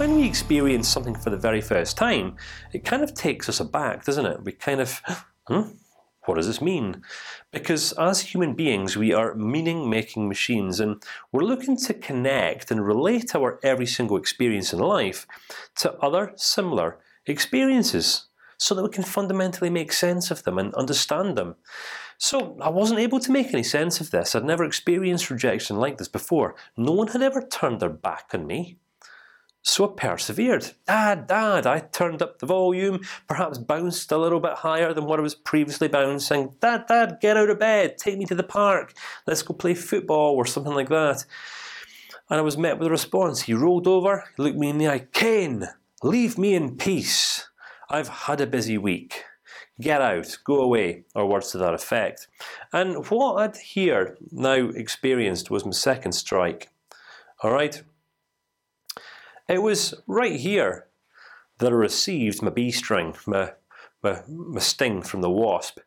when we experience something for the very first time, it kind of takes us aback, doesn't it? We kind of, hmm, what does this mean? Because as human beings, we are meaning-making machines, and we're looking to connect and relate our every single experience in life to other similar experiences, so that we can fundamentally make sense of them and understand them. So I wasn't able to make any sense of this. I'd never experienced rejection like this before. No one had ever turned their back on me. So I persevered. Dad, Dad, I turned up the volume, perhaps bounced a little bit higher than what I was previously bouncing. Dad, Dad, get out of bed, take me to the park, let's go play football or something like that. And I was met with a response. He rolled over, looked me in the eye. Ken, leave me in peace. I've had a busy week. Get out, go away, or words to that effect. And what I'd here now experienced was my second strike. All right. It was right here that I received my bee sting, my my, my sting from the wasp.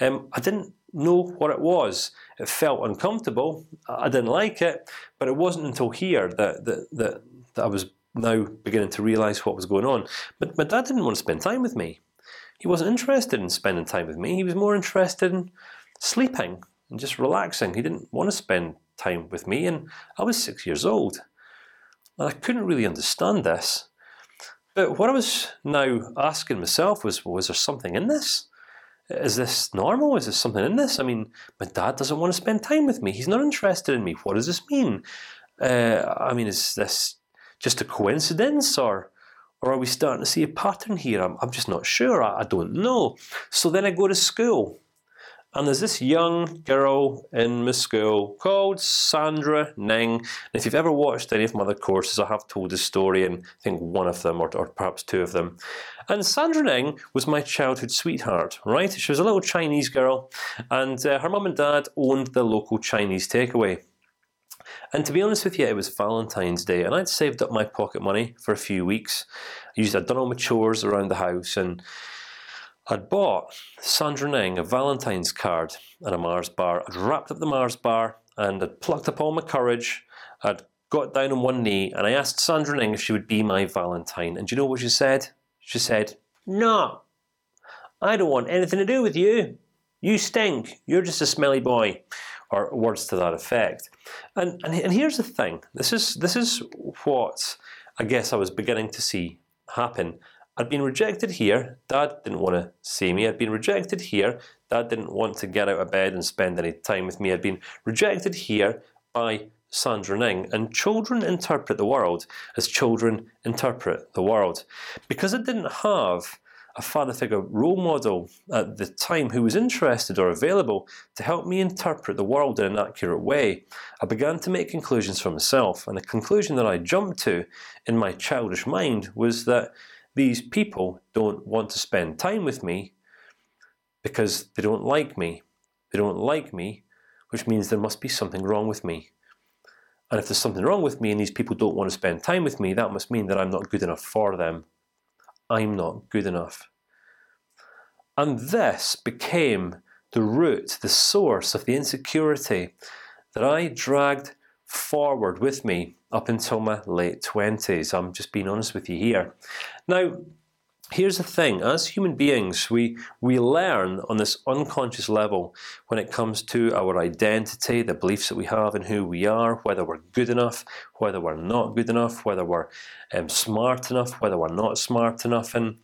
Um, I didn't know what it was. It felt uncomfortable. I didn't like it, but it wasn't until here that that that, that I was now beginning to realize what was going on. But my dad didn't want to spend time with me. He wasn't interested in spending time with me. He was more interested in sleeping and just relaxing. He didn't want to spend time with me, and I was six years old. And I couldn't really understand this. But what I was now asking myself was, well, was there something in this? Is this normal? Is there something in this? I mean, my dad doesn't want to spend time with me. He's not interested in me. What does this mean? Uh, I mean, is this just a coincidence, or or are we starting to see a pattern here? I'm, I'm just not sure. I, I don't know. So then I go to school, and there's this young girl in my school called Sandra Ning. And if you've ever watched any of my other courses, I have told this story, in I think one of them, or, or perhaps two of them. And Sandra Ning was my childhood sweetheart. Right? She was a little Chinese girl, and uh, her mum and dad owned the local Chinese takeaway. And to be honest with you, it was Valentine's Day, and I'd saved up my pocket money for a few weeks. I used I'd done all my chores around the house, and I'd bought Sandra Ning a Valentine's card and a Mars bar. I'd wrapped up the Mars bar, and I'd plucked up all my courage. I'd got down on one knee, and I asked Sandra Ning if she would be my Valentine. And do you know what she said? She said, "No, I don't want anything to do with you. You stink. You're just a smelly boy." or words to that effect. And, and and here's the thing. This is this is what I guess I was beginning to see happen. I'd been rejected here. Dad didn't want to see me. I'd been rejected here. Dad didn't want to get out of bed and spend any time with me. I'd been rejected here by Sandra Ning. And children interpret the world as children interpret the world, because it didn't have a father figure role model at the time who was interested or available to help me interpret the world in an accurate way, I began to make conclusions for myself, and the conclusion that I jumped to in my childish mind was that these people don't want to spend time with me because they don't like me. They don't like me, which means there must be something wrong with me. And if there's something wrong with me and these people don't want to spend time with me, that must mean that I'm not good enough for them. I'm not good enough. And this became the root, the source of the insecurity that I dragged forward with me up until my late twenties. I'm just being honest with you here. Now, here's the thing: as human beings, we we learn on this unconscious level when it comes to our identity, the beliefs that we have in who we are, whether we're good enough, whether we're not good enough, whether we're um, smart enough, whether we're not smart enough, and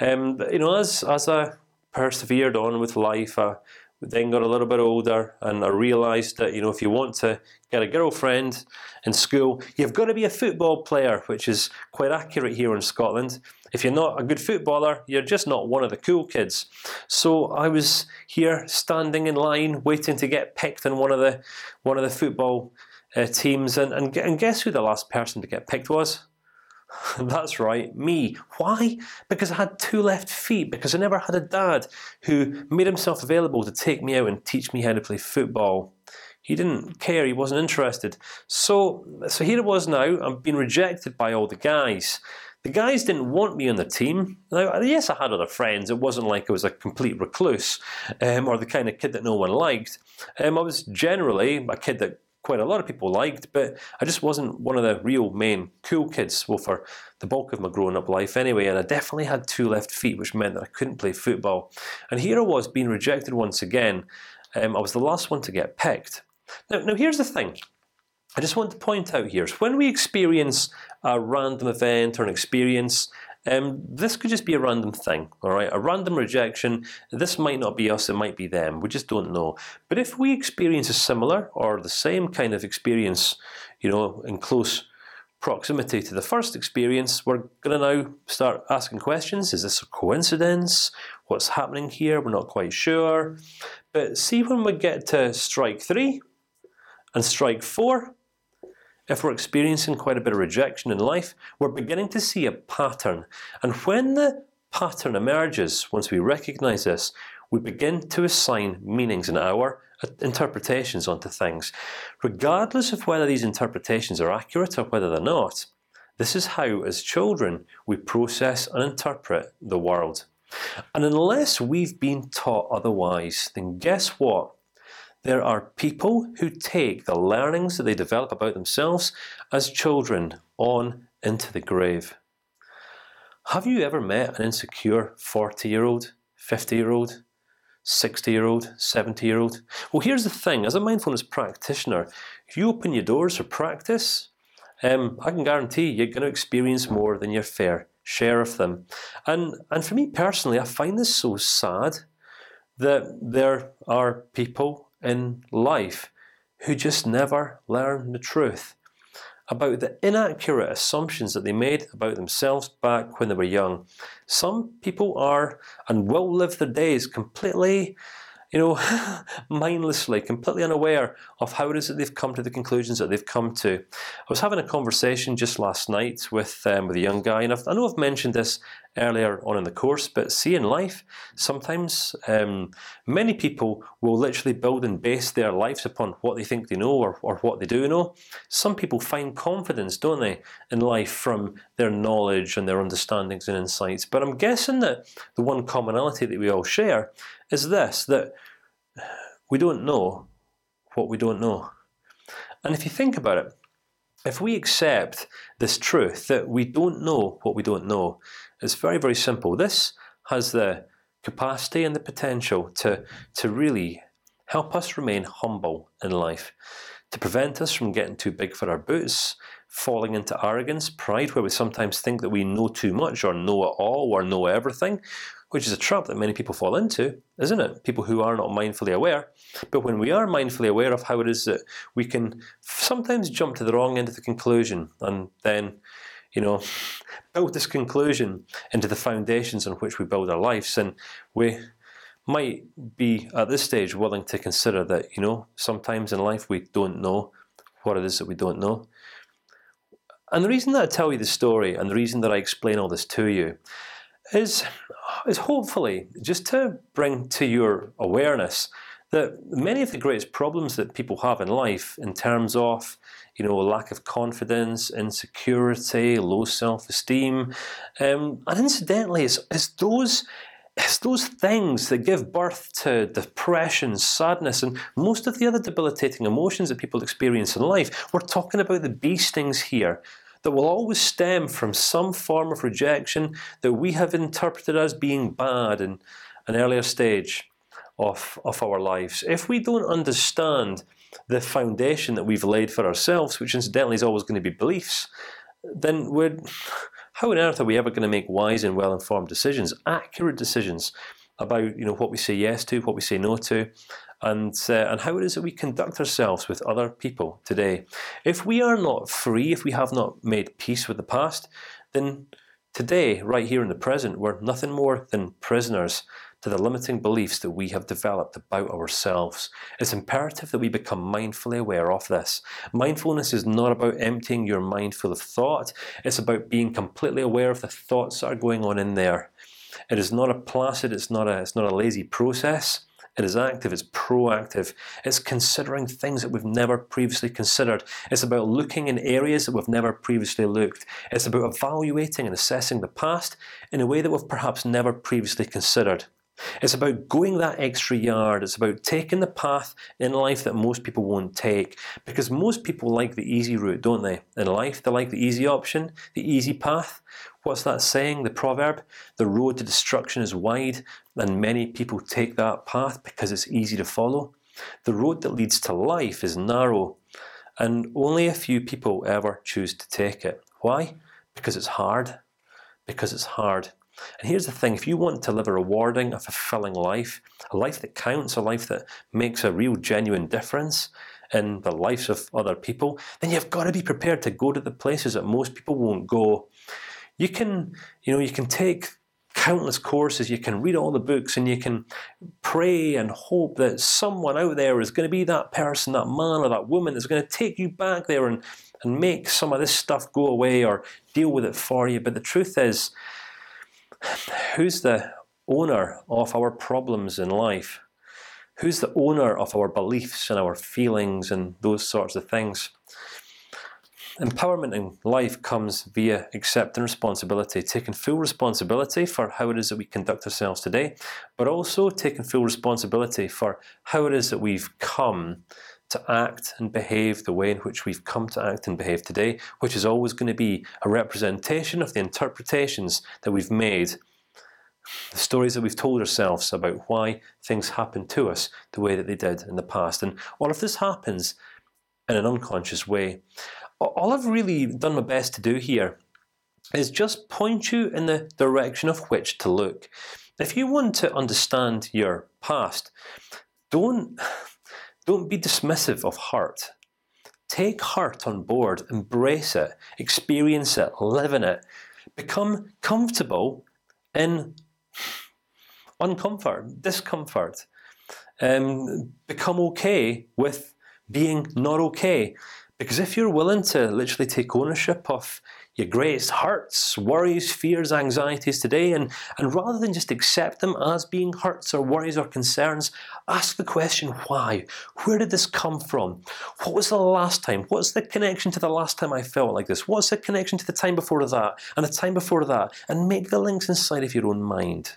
um, you know, as as I persevered on with life, I then got a little bit older, and I realised that you know if you want to get a girlfriend in school, you've got to be a football player, which is quite accurate here in Scotland. If you're not a good footballer, you're just not one of the cool kids. So I was here standing in line, waiting to get picked in one of the one of the football uh, teams, and, and and guess who the last person to get picked was? That's right, me. Why? Because I had two left feet. Because I never had a dad who made himself available to take me out and teach me how to play football. He didn't care. He wasn't interested. So, so here it was. Now I'm being rejected by all the guys. The guys didn't want me on the team. Now, yes, I had other friends. It wasn't like I was a complete recluse um, or the kind of kid that no one liked. Um, I was generally a kid that quite a lot of people liked, but I just wasn't one of the real main cool kids. Well, for the bulk of my growing-up life, anyway, and I definitely had two left feet, which meant that I couldn't play football. And here I was being rejected once again. Um, I was the last one to get picked. Now, now here's the thing. I just want to point out here: when we experience a random event or an experience um, this could just be a random thing, all right? A random rejection. This might not be us; it might be them. We just don't know. But if we experience a similar or the same kind of experience, you know, in close proximity to the first experience, we're going to now start asking questions. Is this a coincidence? What's happening here? We're not quite sure. But see when we get to strike three and strike four, if we're experiencing quite a bit of rejection in life, we're beginning to see a pattern. And when the pattern emerges, once we recognize this, we begin to assign meanings in our interpretations onto things, regardless of whether these interpretations are accurate or whether they're not. This is how, as children, we process and interpret the world. And unless we've been taught otherwise, then guess what? There are people who take the learnings that they develop about themselves as children on into the grave. Have you ever met an insecure forty-year-old, fifty-year-old, sixty-year-old, seventy-year-old? Well, here's the thing: as a mindfulness practitioner, if you open your doors for practice, um, I can guarantee you're going to experience more than your fair share of them. And and for me personally, I find this so sad that there are people in life who just never learn the truth about the inaccurate assumptions that they made about themselves back when they were young. Some people are and will live their days completely you know, mindlessly, completely unaware of how it is that they've come to the conclusions that they've come to. I was having a conversation just last night with um, with a young guy, and I've, i know I've mentioned this earlier on in the course, but see in life, sometimes um, many people will literally build and base their lives upon what they think they know or, or what they do know. Some people find confidence, don't they, in life from their knowledge and their understandings and insights. But I'm guessing that the one commonality that we all share is this: that we don't know what we don't know. And if you think about it, if we accept this truth that we don't know what we don't know, it's very very simple. This has the capacity and the potential to to really help us remain humble in life, to prevent us from getting too big for our boots, falling into arrogance, pride, where we sometimes think that we know too much or know it all or know everything, which is a trap that many people fall into, isn't it? People who are not mindfully aware. But when we are mindfully aware of how it is that we can sometimes jump to the wrong end of the conclusion, and then, you know, build this conclusion into the foundations on which we build our lives, and we might be at this stage willing to consider that you know sometimes in life we don't know what it is that we don't know. And the reason that I tell you the story, and the reason that I explain all this to you, is is hopefully just to bring to your awareness that many of the greatest problems that people have in life, in terms of you know lack of confidence, insecurity, low self-esteem, um, and incidentally, it's, it's those it's those things that give birth to depression, sadness, and most of the other debilitating emotions that people experience in life. We're talking about the bee stings here that will always stem from some form of rejection that we have interpreted as being bad in an earlier stage of of our lives. If we don't understand the foundation that we've laid for ourselves, which incidentally is always going to be beliefs, then we're how on earth are we ever going to make wise and well-informed decisions, accurate decisions about you know what we say yes to, what we say no to, and uh, and how it is that we conduct ourselves with other people today. If we are not free, if we have not made peace with the past, then today, right here in the present, we're nothing more than prisoners to the limiting beliefs that we have developed about ourselves. It's imperative that we become mindfully aware of this. Mindfulness is not about emptying your mind full of thought. It's about being completely aware of the thoughts that are going on in there. It is not a placid. It's not a. It's not a lazy process. It is active. It's proactive. It's considering things that we've never previously considered. It's about looking in areas that we've never previously looked. It's about evaluating and assessing the past in a way that we've perhaps never previously considered. It's about going that extra yard. It's about taking the path in life that most people won't take, because most people like the easy route, don't they? In life, they like the easy option, the easy path. What's that saying? The proverb: "The road to destruction is wide, and many people take that path because it's easy to follow. The road that leads to life is narrow, and only a few people ever choose to take it. Why? Because it's hard. Because it's hard. And here's the thing: if you want to live a rewarding, a fulfilling life, a life that counts, a life that makes a real, genuine difference in the lives of other people, then you've got to be prepared to go to the places that most people won't go. You can, you know, you can take countless courses. You can read all the books, and you can pray and hope that someone out there is going to be that person, that man or that woman that's going to take you back there and and make some of this stuff go away or deal with it for you. But the truth is, who's the owner of our problems in life? Who's the owner of our beliefs and our feelings and those sorts of things? Empowerment in life comes via accepting responsibility, taking full responsibility for how it is that we conduct ourselves today, but also taking full responsibility for how it is that we've come to act and behave the way in which we've come to act and behave today, which is always going to be a representation of the interpretations that we've made, the stories that we've told ourselves about why things happen to us the way that they did in the past. And all of this happens in an unconscious way. All I've really done my best to do here is just point you in the direction of which to look. If you want to understand your past, don't don't be dismissive of hurt. Take hurt on board, embrace it, experience it, live in it, become comfortable in uncomfort, discomfort, um, become okay with being not okay. Because if you're willing to literally take ownership of your greatest hurts, worries, fears, anxieties today, and and rather than just accept them as being hurts or worries or concerns, ask the question why. Where did this come from? What was the last time? What's the connection to the last time I felt like this? What's the connection to the time before that and the time before that? And make the links inside of your own mind.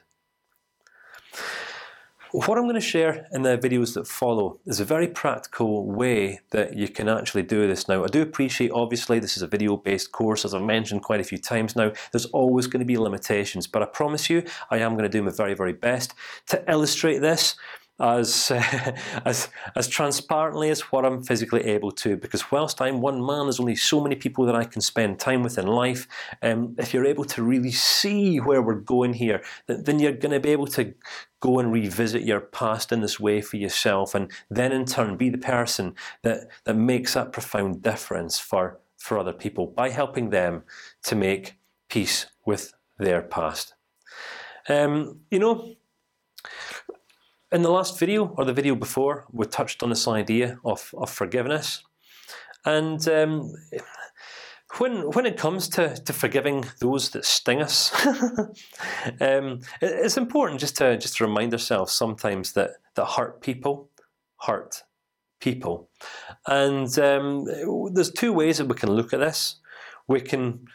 What I'm going to share in the videos that follow is a very practical way that you can actually do this. Now, I do appreciate, obviously, this is a video-based course, as I've mentioned quite a few times now. There's always going to be limitations, but I promise you, I am going to do my very, very best to illustrate this as as as transparently as what I'm physically able to. Because whilst I'm one man, there's only so many people that I can spend time with in life. Um, if you're able to really see where we're going here, then you're going to be able to go and revisit your past in this way for yourself, and then in turn be the person that that makes that profound difference for for other people by helping them to make peace with their past. Um, you know, in the last video or the video before, we touched on this idea of of forgiveness, and um, when when it comes to to forgiving those that sting us, um, it's important just to just to remind ourselves sometimes that that hurt people hurt people, and um, there's two ways that we can look at this. We can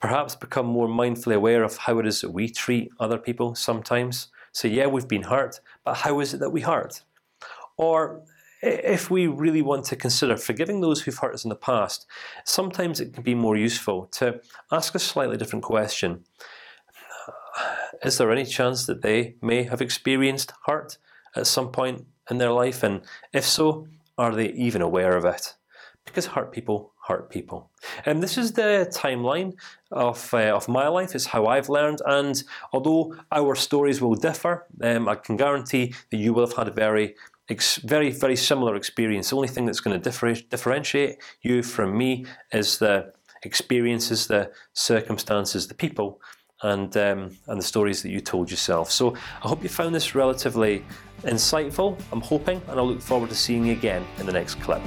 perhaps become more mindfully aware of how it is that we treat other people sometimes. So yeah, we've been hurt, but how is it that we hurt? Or if we really want to consider forgiving those who've hurt us in the past, sometimes it can be more useful to ask a slightly different question. Is there any chance that they may have experienced hurt at some point in their life, and if so, are they even aware of it? Because hurt people hurt people. And this is the timeline of uh, of my life. It's how I've learned. And although our stories will differ, um, I can guarantee that you will have had a very very very similar experience. The only thing that's going to differ differentiate you from me is the experiences, the circumstances, the people, and um, and the stories that you told yourself. So I hope you found this relatively insightful. I'm hoping, and I look forward to seeing you again in the next clip.